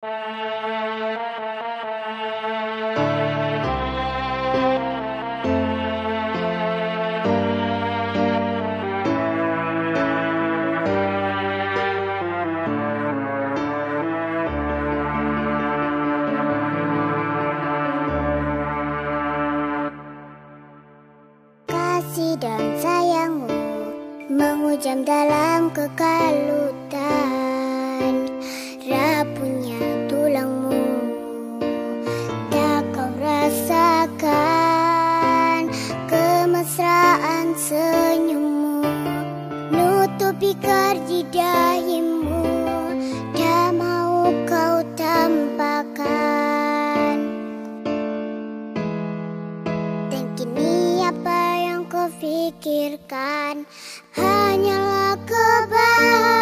Kasih dan sayangmu menghujam dalam kekalutan Nutupi kerji dahimu Tak mau kau tampakkan. Dan kini apa yang kau pikirkan? Hanyalah kebahagiaanku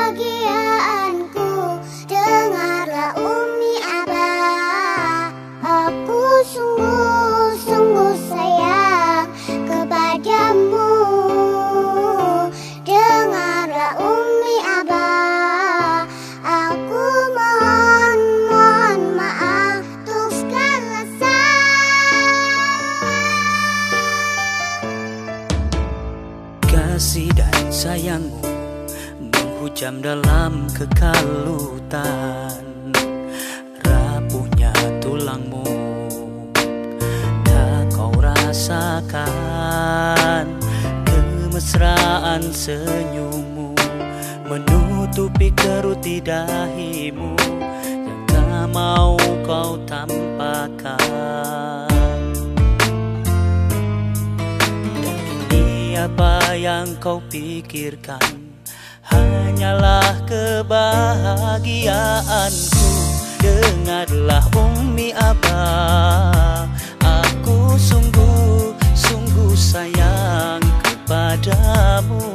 Kasih dan sayangmu menghujam dalam kekalutan. Rapuhnya tulangmu Tak kau rasakan. Kemesraan senyummu Menutupi kerut di dahimu Yang tak mau kau tampakkan apa yang kau pikirkan? Hanyalah kebahagiaanku. Dengarlah Umi Abah Aku sungguh, sungguh sayang kepadamu